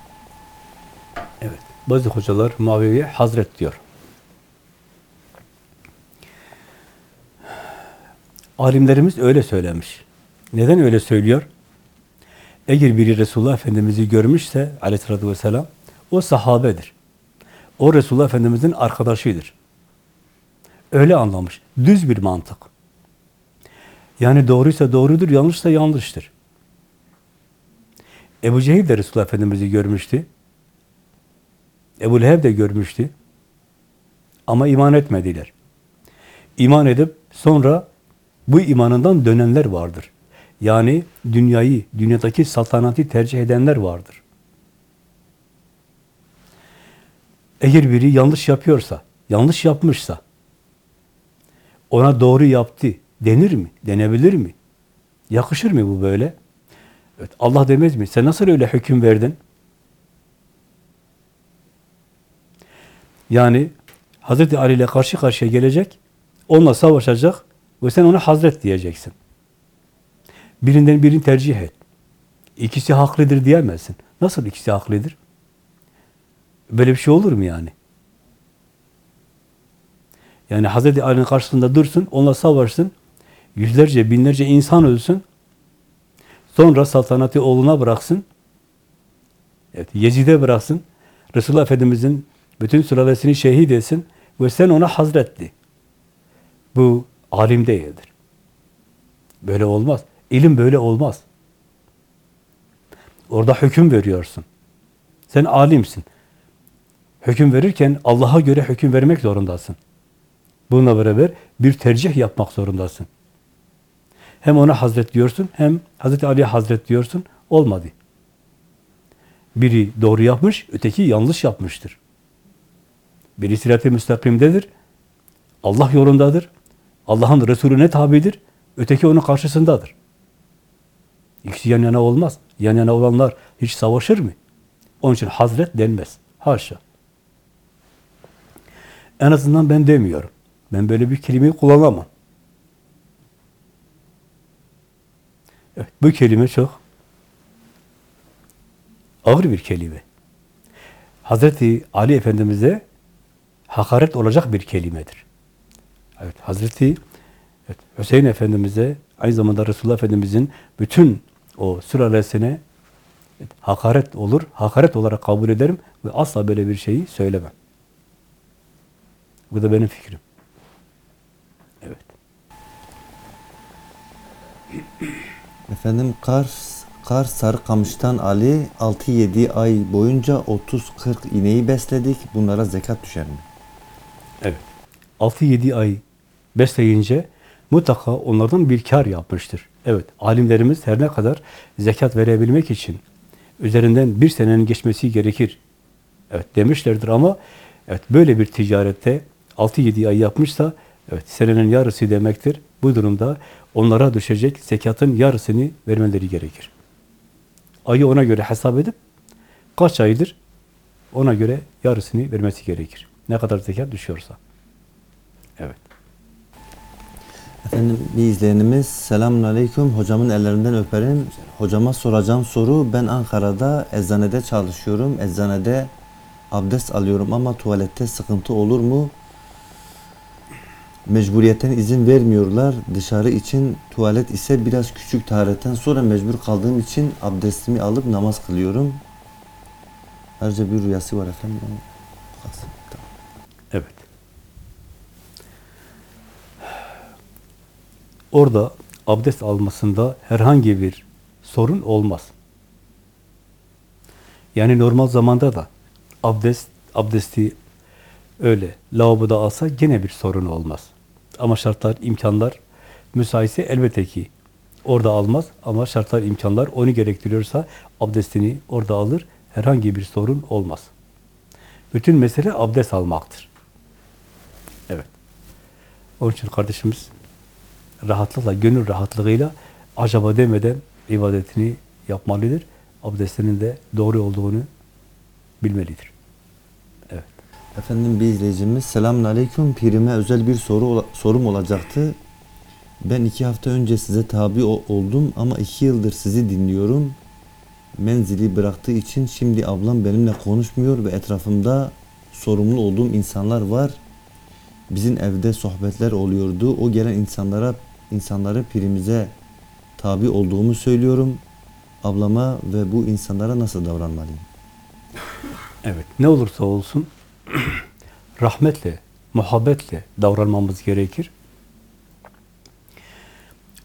Evet. Bazı hocalar Muaviye'ye Hazret diyor. Alimlerimiz öyle söylemiş. Neden öyle söylüyor? Eğer biri Resulullah Efendimiz'i görmüşse aleyhissalatü vesselam o sahabedir. O Resulullah Efendimiz'in arkadaşıdır. Öyle anlamış. Düz bir mantık. Yani doğruysa doğrudur, yanlışsa yanlıştır. Ebu Cehil de Resulullah Efendimiz'i görmüştü. Ebu Leheb de görmüştü. Ama iman etmediler. İman edip sonra bu imanından dönenler vardır. Yani dünyayı, dünyadaki saltanatı tercih edenler vardır. Eğer biri yanlış yapıyorsa, yanlış yapmışsa, ona doğru yaptı denir mi? Denebilir mi? Yakışır mı bu böyle? Evet, Allah demez mi? Sen nasıl öyle hüküm verdin? Yani Hazreti Ali ile karşı karşıya gelecek, onunla savaşacak ve sen ona Hazret diyeceksin. Birinden birini tercih et. İkisi haklıdır diyemezsin. Nasıl ikisi haklıdır? Böyle bir şey olur mu yani? Yani Hazreti Ali'nin karşısında dursun, onunla savaşsın, yüzlerce, binlerce insan ölsün, sonra saltanatı oğluna bıraksın, evet, Yezid'e bıraksın, Resulullah Efendimiz'in bütün sülalesini şehit etsin ve sen ona hazretti. Bu alim değildir. Böyle olmaz. İlim böyle olmaz. Orada hüküm veriyorsun. Sen alimsin. Hüküm verirken Allah'a göre hüküm vermek zorundasın. Bununla beraber bir tercih yapmak zorundasın. Hem ona Hazret diyorsun, hem Hazreti Ali'ye Hazret diyorsun. Olmadı. Biri doğru yapmış, öteki yanlış yapmıştır. Biri sirat-i müstakimdedir. Allah yolundadır. Allah'ın Resulüne tabidir. Öteki onun karşısındadır. İkisi yan yana olmaz. Yan yana olanlar hiç savaşır mı? Onun için Hazret denmez. Haşa. En azından ben demiyorum. Ben böyle bir kelimeyi kullanamam. Evet, bu kelime çok ağır bir kelime. Hazreti Ali Efendimiz'e hakaret olacak bir kelimedir. Evet, Hazreti evet, Hüseyin Efendimiz'e aynı zamanda Resulullah Efendimiz'in bütün o sülalesine hakaret olur, hakaret olarak kabul ederim ve asla böyle bir şeyi söylemem. Bu da benim fikrim. Evet. Efendim Kars, Kars Sarıkamış'tan Ali 6-7 ay boyunca 30-40 ineği besledik. Bunlara zekat düşer mi? Evet. 6-7 ay besleyince mutlaka onlardan bir kar yapmıştır. Evet, alimlerimiz her ne kadar zekat verebilmek için üzerinden bir senenin geçmesi gerekir. Evet demişlerdir ama evet böyle bir ticarette 6-7 ay yapmışsa evet senenin yarısı demektir. Bu durumda onlara düşecek zekatın yarısını vermeleri gerekir. Ayı ona göre hesap edip kaç aydır ona göre yarısını vermesi gerekir. Ne kadar zekat düşüyorsa. Evet. Efendim bir izleyenimiz selamun aleyküm hocamın ellerinden öperim. Hocama soracağım soru ben Ankara'da eczanede çalışıyorum. Eczanede abdest alıyorum ama tuvalette sıkıntı olur mu? Mecburiyetten izin vermiyorlar. Dışarı için tuvalet ise biraz küçük tarihetten sonra mecbur kaldığım için abdestimi alıp namaz kılıyorum. Ayrıca bir rüyası var efendim. Evet. Orada abdest almasında herhangi bir sorun olmaz. Yani normal zamanda da abdest abdesti öyle lavaboda alsa gene bir sorun olmaz. Ama şartlar, imkanlar müsaitse elbette ki orada almaz ama şartlar, imkanlar onu gerektiriyorsa abdestini orada alır. Herhangi bir sorun olmaz. Bütün mesele abdest almaktır. Evet. Onun için kardeşimiz rahatlıkla, gönül rahatlığıyla acaba demeden ibadetini yapmalıdır. Abdestinin de doğru olduğunu bilmelidir. Efendim bir izleyicimiz selamun aleyküm pirime özel bir soru sorum olacaktı. Ben iki hafta önce size tabi oldum ama iki yıldır sizi dinliyorum. Menzili bıraktığı için şimdi ablam benimle konuşmuyor ve etrafımda sorumlu olduğum insanlar var. Bizim evde sohbetler oluyordu. O gelen insanlara insanları pirimize tabi olduğumu söylüyorum. Ablama ve bu insanlara nasıl davranmalıyım? Evet. Ne olursa olsun rahmetle, muhabbetle davranmamız gerekir.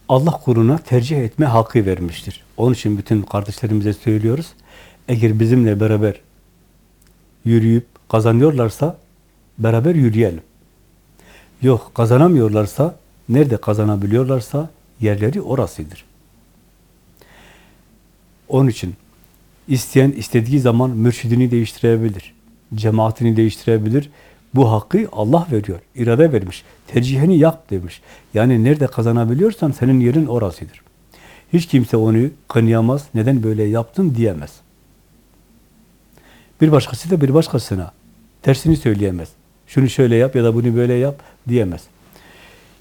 Allah kuruna tercih etme hakkı vermiştir. Onun için bütün kardeşlerimize söylüyoruz. Eğer bizimle beraber yürüyüp kazanıyorlarsa beraber yürüyelim. Yok kazanamıyorlarsa nerede kazanabiliyorlarsa yerleri orasıdır. Onun için isteyen istediği zaman mürşidini değiştirebilir. Cemaatini değiştirebilir. Bu hakkı Allah veriyor. irade vermiş. Tercihini yap demiş. Yani nerede kazanabiliyorsan senin yerin orasıdır. Hiç kimse onu kınayamaz. Neden böyle yaptın diyemez. Bir başkası da bir başkasına tersini söyleyemez. Şunu şöyle yap ya da bunu böyle yap diyemez.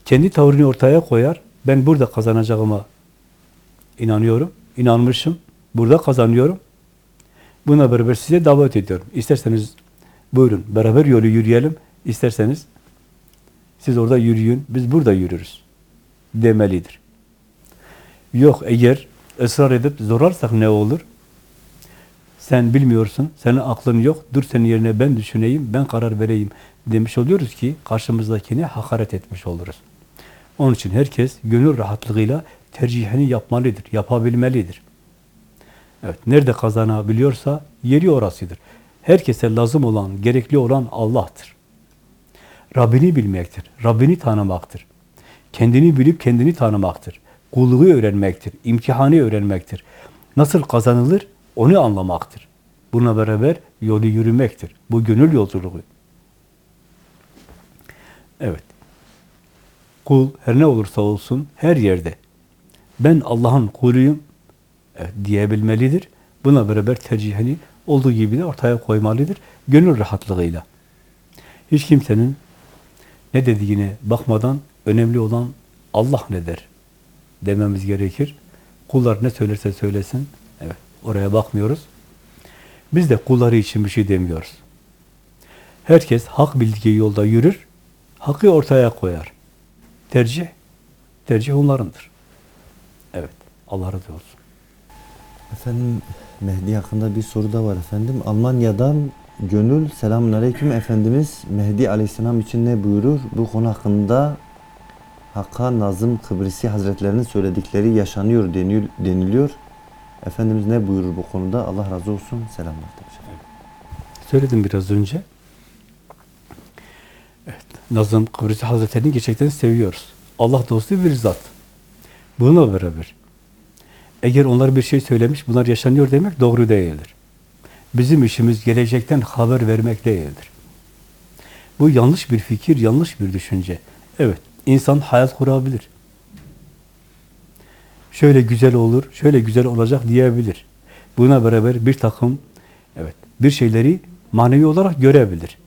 Kendi tavrını ortaya koyar. Ben burada kazanacağıma inanıyorum. inanmışım. Burada kazanıyorum. Buna beraber size davet ediyorum. İsterseniz buyurun beraber yolu yürüyelim. İsterseniz siz orada yürüyün, biz burada yürürüz demelidir. Yok eğer ısrar edip zorarsak ne olur? Sen bilmiyorsun, senin aklın yok, dur senin yerine ben düşüneyim, ben karar vereyim demiş oluyoruz ki karşımızdakine hakaret etmiş oluruz. Onun için herkes gönül rahatlığıyla tercihini yapmalıdır, yapabilmelidir. Evet, nerede kazanabiliyorsa yeri orasıdır. Herkese lazım olan, gerekli olan Allah'tır. Rabbini bilmektir, Rabbini tanımaktır. Kendini bilip kendini tanımaktır. Kulluğu öğrenmektir, imtihanı öğrenmektir. Nasıl kazanılır onu anlamaktır. Buna beraber yolu yürümektir. Bu gönül yolculuğu. Evet. Kul her ne olursa olsun her yerde ben Allah'ın kuluyum evet, diyebilmelidir. Buna beraber tercihini olduğu gibi de ortaya koymalıdır. Gönül rahatlığıyla. Hiç kimsenin ne dediğine bakmadan önemli olan Allah ne der dememiz gerekir. Kullar ne söylerse söylesin. Evet, oraya bakmıyoruz. Biz de kulları için bir şey demiyoruz. Herkes hak bildiği yolda yürür, hakkı ortaya koyar. Tercih, tercih onlarındır. Evet, Allah razı olsun. Efendim Mehdi hakkında bir soru da var efendim. Almanya'dan Gönül selamun aleyküm Efendimiz Mehdi aleyhisselam için ne buyurur? Bu konu hakkında Hakka Nazım Kıbrisi Hazretlerinin söyledikleri yaşanıyor denil, deniliyor. Efendimiz ne buyurur bu konuda? Allah razı olsun. Selamlar demiş. Söyledim biraz önce. Evet, Nazım Kıbrıs Hazretleri'ni gerçekten seviyoruz. Allah dostu bir zat. Bununla beraber eğer onlar bir şey söylemiş, bunlar yaşanıyor demek doğru değildir. Bizim işimiz gelecekten haber vermek değildir. Bu yanlış bir fikir, yanlış bir düşünce. Evet, insan hayat kurabilir. Şöyle güzel olur, şöyle güzel olacak diyebilir. Buna beraber bir takım, evet, bir şeyleri manevi olarak görebilir.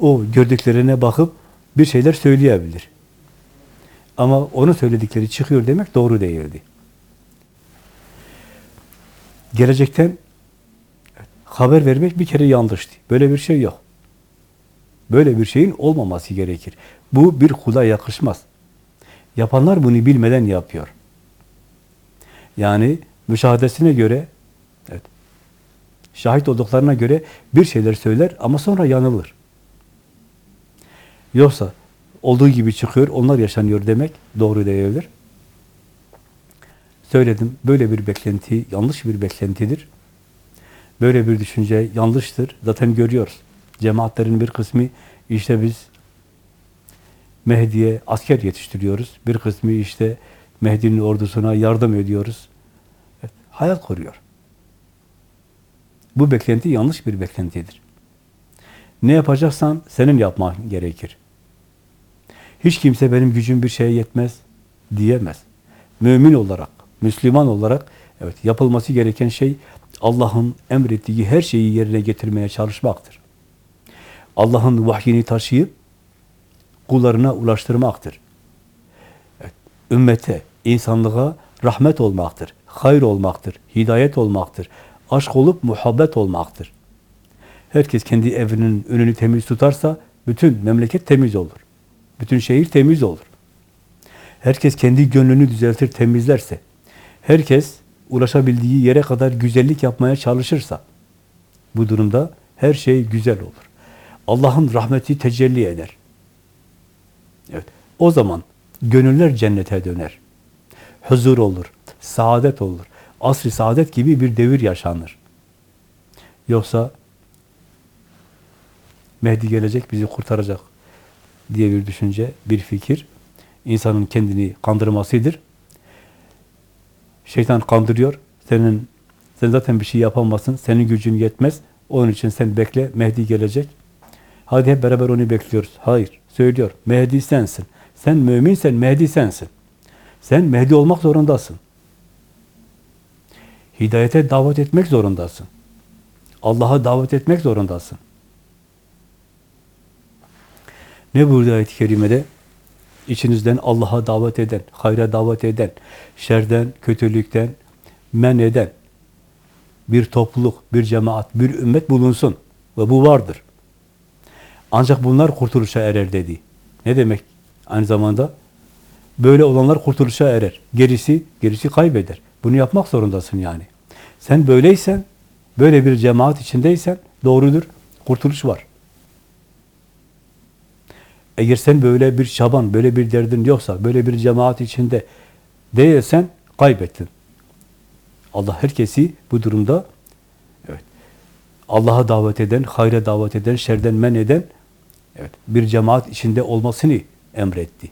O gördüklerine bakıp bir şeyler söyleyebilir. Ama onun söyledikleri çıkıyor demek doğru değildi. Gelecekten haber vermek bir kere yanlıştı. Böyle bir şey yok. Böyle bir şeyin olmaması gerekir. Bu bir kula yakışmaz. Yapanlar bunu bilmeden yapıyor. Yani müşahadesine göre evet, şahit olduklarına göre bir şeyler söyler ama sonra yanılır. Yoksa olduğu gibi çıkıyor, onlar yaşanıyor demek doğru değildir. Söyledim, böyle bir beklenti yanlış bir beklentidir. Böyle bir düşünce yanlıştır. Zaten görüyoruz. Cemaatlerin bir kısmı işte biz Mehdi'ye asker yetiştiriyoruz. Bir kısmı işte Mehdi'nin ordusuna yardım ediyoruz. Evet, hayal kuruyor. Bu beklenti yanlış bir beklentidir. Ne yapacaksan senin yapman gerekir. Hiç kimse benim gücüm bir şeye yetmez diyemez. Mümin olarak, Müslüman olarak evet yapılması gereken şey Allah'ın emrettiği her şeyi yerine getirmeye çalışmaktır. Allah'ın vahyini taşıyıp kullarına ulaştırmaktır. Evet, ümmete, insanlığa rahmet olmaktır, hayır olmaktır, hidayet olmaktır, aşk olup muhabbet olmaktır. Herkes kendi evinin önünü temiz tutarsa bütün memleket temiz olur. Bütün şehir temiz olur. Herkes kendi gönlünü düzeltir, temizlerse, herkes ulaşabildiği yere kadar güzellik yapmaya çalışırsa, bu durumda her şey güzel olur. Allah'ın rahmeti tecelli eder. Evet. O zaman gönüller cennete döner. Huzur olur, saadet olur. Asr-ı saadet gibi bir devir yaşanır. Yoksa Mehdi gelecek, bizi kurtaracak diye bir düşünce, bir fikir insanın kendini kandırmasıdır. Şeytan kandırıyor. Senin sen zaten bir şey yapamazsın. Senin gücün yetmez. Onun için sen bekle. Mehdi gelecek. Hadi hep beraber onu bekliyoruz. Hayır. Söylüyor. Mehdi sensin. Sen müminsen Mehdi sensin. Sen Mehdi olmak zorundasın. Hidayete davet etmek zorundasın. Allah'a davet etmek zorundasın. Ne buyurdu ayet-i kerimede? İçinizden Allah'a davet eden, hayra davet eden, şerden, kötülükten men eden bir topluluk, bir cemaat, bir ümmet bulunsun. Ve bu vardır. Ancak bunlar kurtuluşa erer dedi. Ne demek? Aynı zamanda böyle olanlar kurtuluşa erer. Gerisi, gerisi kaybeder. Bunu yapmak zorundasın yani. Sen böyleysen, böyle bir cemaat içindeysen doğrudur, kurtuluş var. Eğer sen böyle bir çaban, böyle bir derdin yoksa, böyle bir cemaat içinde değilsen kaybettin. Allah herkesi bu durumda evet, Allah'a davet eden, hayra davet eden, şerden men eden evet, bir cemaat içinde olmasını emretti.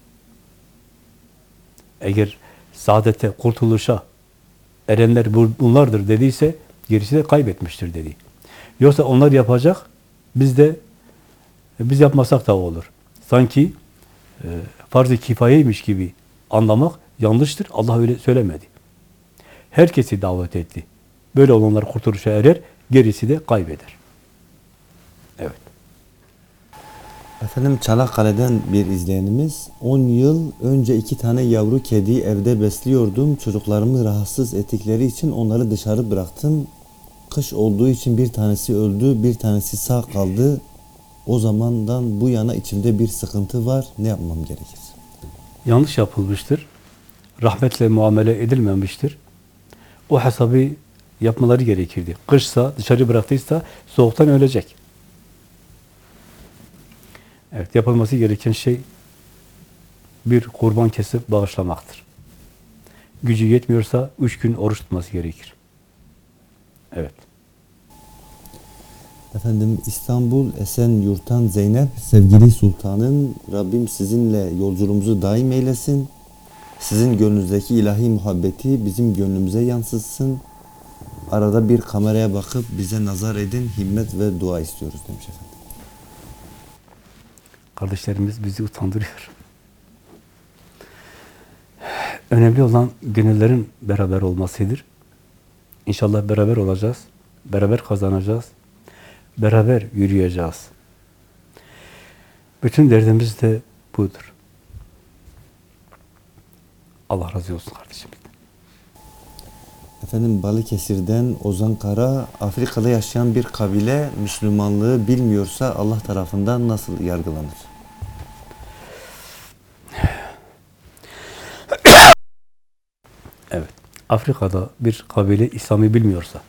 Eğer saadete, kurtuluşa erenler bunlardır dediyse gerisi de kaybetmiştir dedi. Yoksa onlar yapacak, biz de biz yapmasak da olur. Sanki e, farz-ı kifayeymiş gibi anlamak yanlıştır. Allah öyle söylemedi. Herkesi davet etti. Böyle olanlar kurtuluşa erer, gerisi de kaybeder. Evet. Efendim Çanakkale'den bir izleyenimiz 10 yıl önce iki tane yavru kedi evde besliyordum. Çocuklarımı rahatsız ettikleri için onları dışarı bıraktım. Kış olduğu için bir tanesi öldü, bir tanesi sağ kaldı. O zamandan bu yana içimde bir sıkıntı var. Ne yapmam gerekir? Yanlış yapılmıştır. Rahmetle muamele edilmemiştir. O hesabı yapmaları gerekirdi. Kışsa, dışarı bıraktıysa soğuktan ölecek. Evet, yapılması gereken şey bir kurban kesip bağışlamaktır. Gücü yetmiyorsa üç gün oruç tutması gerekir. Evet. Efendim İstanbul Esenyurt'tan Zeynep, sevgili sultanım, Rabbim sizinle yolculuğumuzu daim eylesin. Sizin gönlünüzdeki ilahi muhabbeti bizim gönlümüze yansıtsın. Arada bir kameraya bakıp bize nazar edin, himmet ve dua istiyoruz demiş efendim. Kardeşlerimiz bizi utandırıyor. Önemli olan gönüllerin beraber olmasıdır. İnşallah beraber olacağız. Beraber kazanacağız. Beraber yürüyeceğiz. Bütün derdimiz de budur. Allah razı olsun kardeşim. Efendim Balıkesir'den Ozan Kara, Afrika'da yaşayan bir kabile Müslümanlığı bilmiyorsa Allah tarafından nasıl yargılanır? Evet. Afrika'da bir kabile İslam'ı bilmiyorsa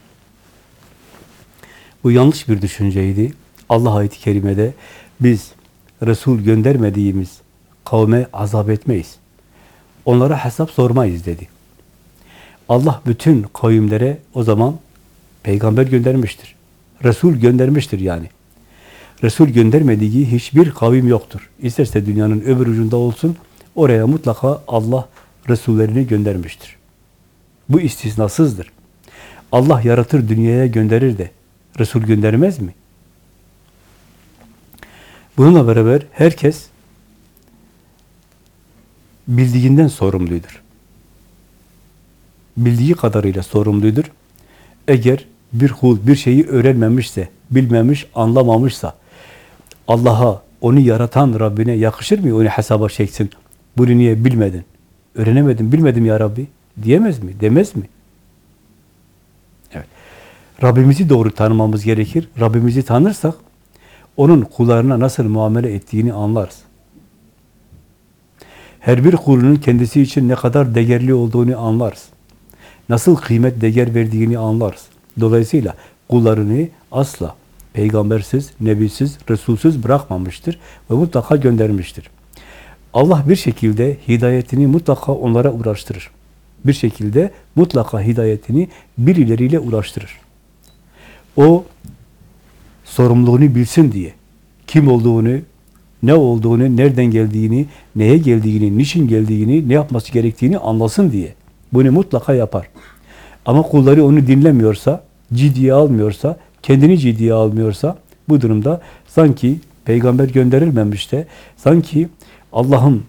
bu yanlış bir düşünceydi. Allah ayeti kerimede biz Resul göndermediğimiz kavme azap etmeyiz. Onlara hesap sormayız dedi. Allah bütün kavimlere o zaman peygamber göndermiştir. Resul göndermiştir yani. Resul göndermediği hiçbir kavim yoktur. İsterse dünyanın öbür ucunda olsun, oraya mutlaka Allah Resullerini göndermiştir. Bu istisnasızdır. Allah yaratır, dünyaya gönderir de Resul göndermez mi? Bununla beraber herkes bildiğinden sorumludur. Bildiği kadarıyla sorumludur. Eğer bir kul bir şeyi öğrenmemişse, bilmemiş, anlamamışsa, Allah'a, onu yaratan Rabbine yakışır mı onu hesaba çeksin? Bunu niye bilmedin? Öğrenemedim, bilmedim ya Rabbi. Diyemez mi? Demez mi? Rabbimizi doğru tanımamız gerekir. Rabbimizi tanırsak, onun kullarına nasıl muamele ettiğini anlarız. Her bir kulunun kendisi için ne kadar değerli olduğunu anlarız. Nasıl kıymet, değer verdiğini anlarız. Dolayısıyla kullarını asla peygambersiz, nebisiz, resulsüz bırakmamıştır ve mutlaka göndermiştir. Allah bir şekilde hidayetini mutlaka onlara uğraştırır. Bir şekilde mutlaka hidayetini birileriyle uğraştırır. O sorumluluğunu bilsin diye, kim olduğunu, ne olduğunu, nereden geldiğini, neye geldiğini, niçin geldiğini, ne yapması gerektiğini anlasın diye. Bunu mutlaka yapar. Ama kulları onu dinlemiyorsa, ciddiye almıyorsa, kendini ciddiye almıyorsa, bu durumda sanki peygamber gönderilmemiş de, sanki Allah'ın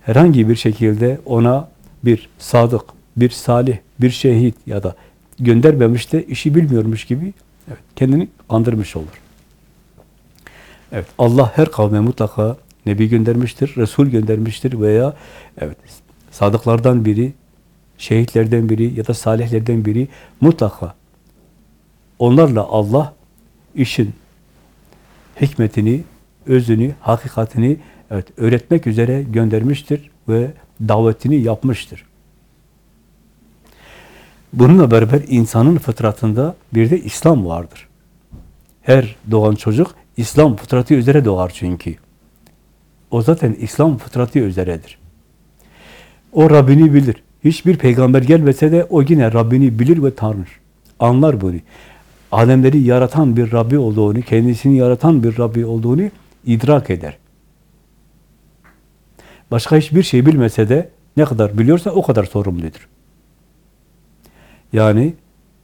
herhangi bir şekilde ona bir sadık, bir salih, bir şehit ya da göndermemiş de işi bilmiyormuş gibi evet, kendini kandırmış olur. Evet, Allah her kavme mutlaka Nebi göndermiştir, Resul göndermiştir veya evet sadıklardan biri, şehitlerden biri ya da salihlerden biri mutlaka onlarla Allah işin hikmetini, özünü, hakikatini evet öğretmek üzere göndermiştir ve davetini yapmıştır. Bununla beraber insanın fıtratında bir de İslam vardır. Her doğan çocuk İslam fıtratı üzere doğar çünkü. O zaten İslam fıtratı üzeredir. O Rabbini bilir. Hiçbir peygamber gelmese de o yine Rabbini bilir ve tanır. Anlar bunu. Alemleri yaratan bir Rabbi olduğunu, kendisini yaratan bir Rabbi olduğunu idrak eder. Başka hiçbir şey bilmese de ne kadar biliyorsa o kadar sorumludur. Yani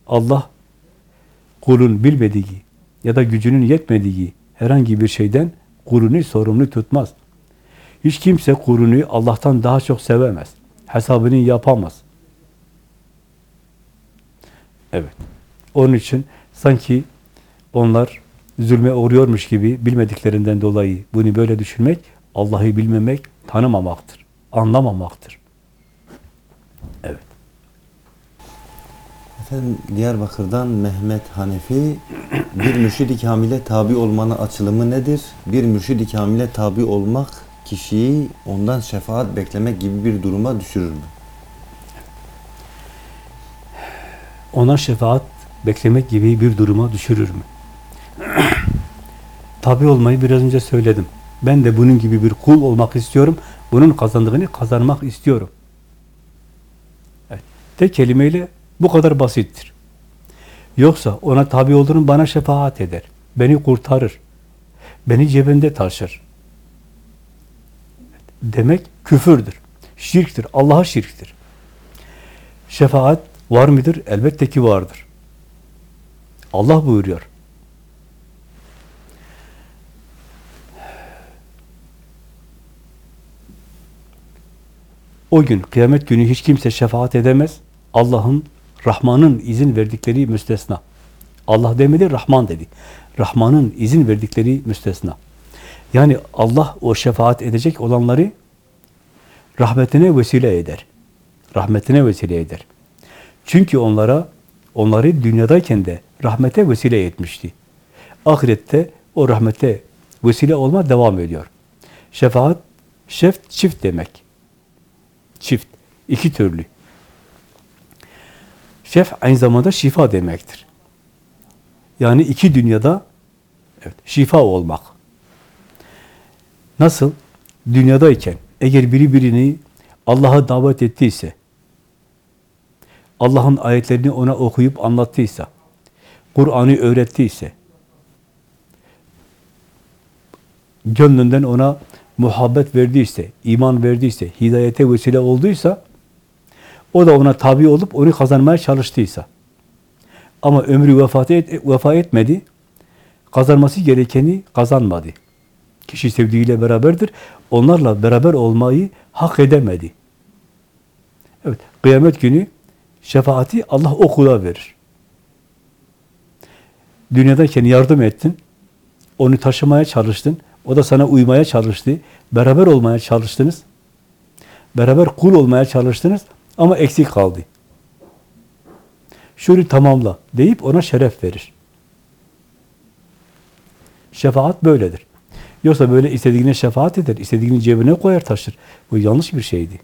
Allah kulun bilmediği ya da gücünün yetmediği herhangi bir şeyden kulunu sorumlu tutmaz. Hiç kimse kulunu Allah'tan daha çok sevemez. Hesabını yapamaz. Evet. Onun için sanki onlar zulme uğruyormuş gibi bilmediklerinden dolayı bunu böyle düşünmek, Allah'ı bilmemek, tanımamaktır, anlamamaktır. Efendim Diyarbakır'dan Mehmet Hanefi bir mürşid-i kamile tabi olmanın açılımı nedir? Bir mürşid-i kamile tabi olmak kişiyi ondan şefaat beklemek gibi bir duruma düşürür mü? Ona şefaat beklemek gibi bir duruma düşürür mü? Tabi olmayı biraz önce söyledim. Ben de bunun gibi bir kul olmak istiyorum. Bunun kazandığını kazanmak istiyorum. Evet. Tek kelimeyle bu kadar basittir. Yoksa ona tabi olduğunu bana şefaat eder. Beni kurtarır. Beni cebinde taşır. Demek küfürdür. Şirktir. Allah'a şirktir. Şefaat var mıdır? Elbette ki vardır. Allah buyuruyor. O gün, kıyamet günü hiç kimse şefaat edemez. Allah'ın, Rahman'ın izin verdikleri müstesna. Allah demedi, Rahman dedi. Rahman'ın izin verdikleri müstesna. Yani Allah o şefaat edecek olanları rahmetine vesile eder. Rahmetine vesile eder. Çünkü onlara, onları dünyadayken de rahmete vesile etmişti. Ahirette o rahmete vesile olma devam ediyor. Şefaat, şeft çift demek. Çift, iki türlü. Şef aynı zamanda şifa demektir. Yani iki dünyada evet, şifa olmak. Nasıl? dünyadayken eğer biri birini Allah'a davet ettiyse, Allah'ın ayetlerini ona okuyup anlattıysa, Kur'an'ı öğrettiyse, gönlünden ona muhabbet verdiyse, iman verdiyse, hidayete vesile olduysa, o da ona tabi olup onu kazanmaya çalıştıysa, ama ömrü vefat et, vefa etmedi, kazanması gerekeni kazanmadı. Kişi sevdiğiyle beraberdir. Onlarla beraber olmayı hak edemedi. Evet, kıyamet günü şefaati Allah o kula verir. Dünyadayken yardım ettin, onu taşımaya çalıştın, o da sana uymaya çalıştı, beraber olmaya çalıştınız, beraber kul olmaya çalıştınız ama eksik kaldı. Şunu tamamla deyip ona şeref verir. Şefaat böyledir. Yoksa böyle istediğine şefaat eder, istediğini cebine koyar taşır. Bu yanlış bir şeydi.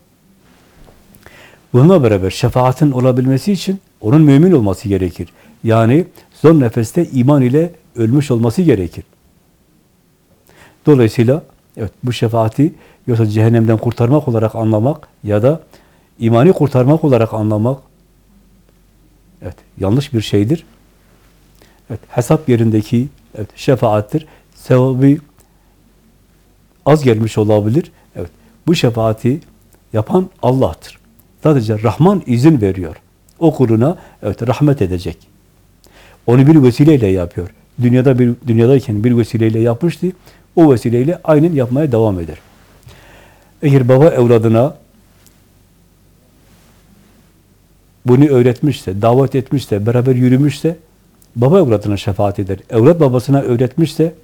Bununla beraber şefaatin olabilmesi için onun mümin olması gerekir. Yani son nefeste iman ile ölmüş olması gerekir. Dolayısıyla evet bu şefaati yoksa cehennemden kurtarmak olarak anlamak ya da imani kurtarmak olarak anlamak evet yanlış bir şeydir. Evet hesap yerindeki evet şefaattir. Sevabı az gelmiş olabilir. Evet. Bu şefaati yapan Allah'tır. Sadece Rahman izin veriyor. O kuluna evet rahmet edecek. Onu bir vesileyle yapıyor. Dünyada bir dünyadayken bir vesileyle yapmıştı. O vesileyle aynen yapmaya devam eder. Eğer baba evladına bunu öğretmişse, davet etmişse, beraber yürümüşse baba evladına şefaat eder. Evlat babasına öğretmişse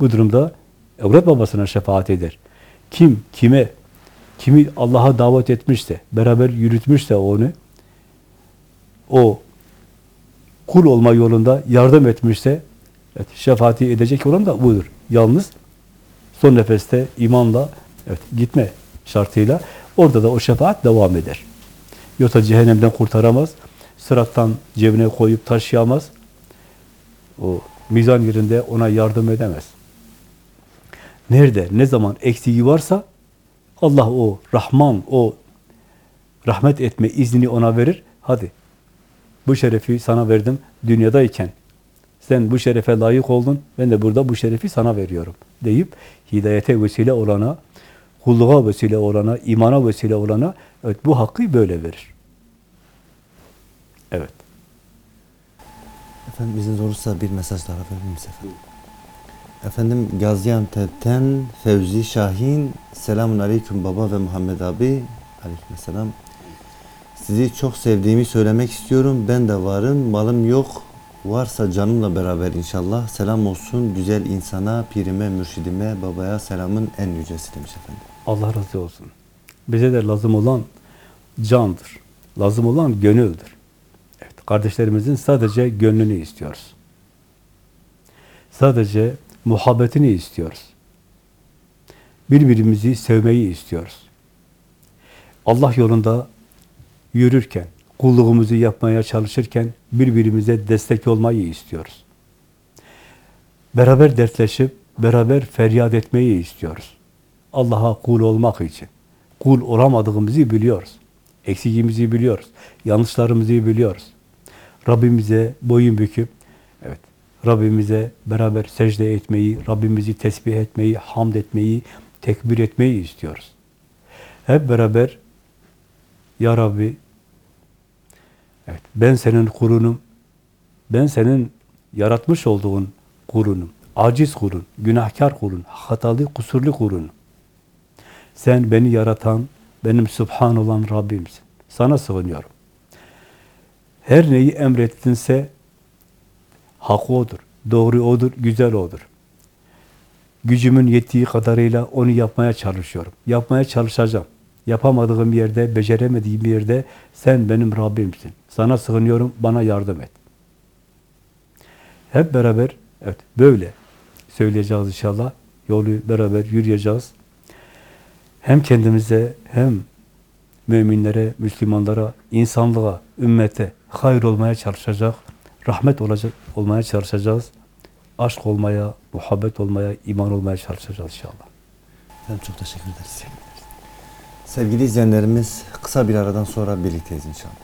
bu durumda evlat babasına şefaat eder. Kim kime kimi Allah'a davet etmişse, beraber yürütmüşse onu o kul olma yolunda yardım etmişse evet, şefaati edecek olan da budur. Yalnız son nefeste imanla evet, gitme şartıyla orada da o şefaat devam eder. Yoksa cehennemden kurtaramaz. Sırattan cebine koyup taşıyamaz. O mizan yerinde ona yardım edemez. Nerede, ne zaman eksiği varsa Allah o Rahman, o rahmet etme izni ona verir. Hadi bu şerefi sana verdim dünyadayken. Sen bu şerefe layık oldun. Ben de burada bu şerefi sana veriyorum. Deyip hidayete vesile olana, kulluğa vesile olana, imana vesile olana evet bu hakkı böyle verir. Evet. Efendim izniniz olursa bir mesaj daha verir efendim? Efendim Gaziantep'ten Fevzi Şahin Selamun Aleyküm baba ve Muhammed abi Aleykümselam Sizi çok sevdiğimi söylemek istiyorum. Ben de varım. Malım yok. Varsa canımla beraber inşallah. Selam olsun güzel insana, pirime, mürşidime, babaya selamın en yücesi demiş efendim. Allah razı olsun. Bize de lazım olan candır. Lazım olan gönüldür. Evet, kardeşlerimizin sadece gönlünü istiyoruz. Sadece muhabbetini istiyoruz. Birbirimizi sevmeyi istiyoruz. Allah yolunda yürürken, kulluğumuzu yapmaya çalışırken birbirimize destek olmayı istiyoruz. Beraber dertleşip, beraber feryat etmeyi istiyoruz. Allah'a kul olmak için. Kul olamadığımızı biliyoruz. Eksiğimizi biliyoruz. Yanlışlarımızı biliyoruz. Rabbimize boyun büküp, evet, Rabbimize beraber secde etmeyi, Rabbimizi tesbih etmeyi, hamd etmeyi, tekbir etmeyi istiyoruz. Hep beraber Ya Rabbi evet, ben senin kurunum, ben senin yaratmış olduğun kurunum, aciz kurun, günahkar kurun, hatalı, kusurlu kurun. Sen beni yaratan, benim Subhan olan Rabbimsin. Sana sığınıyorum. Her neyi emrettinse hak odur, doğru odur, güzel odur. Gücümün yettiği kadarıyla onu yapmaya çalışıyorum. Yapmaya çalışacağım. Yapamadığım yerde, beceremediğim yerde sen benim Rabbimsin. Sana sığınıyorum, bana yardım et. Hep beraber evet böyle söyleyeceğiz inşallah. Yolu beraber yürüyeceğiz. Hem kendimize hem müminlere, Müslümanlara, insanlığa, ümmete hayır olmaya çalışacak, rahmet olacak olmaya çalışacağız. Aşk olmaya, muhabbet olmaya, iman olmaya çalışacağız inşallah. Efendim çok teşekkür ederiz. Sevgili izleyenlerimiz kısa bir aradan sonra birlikteyiz inşallah.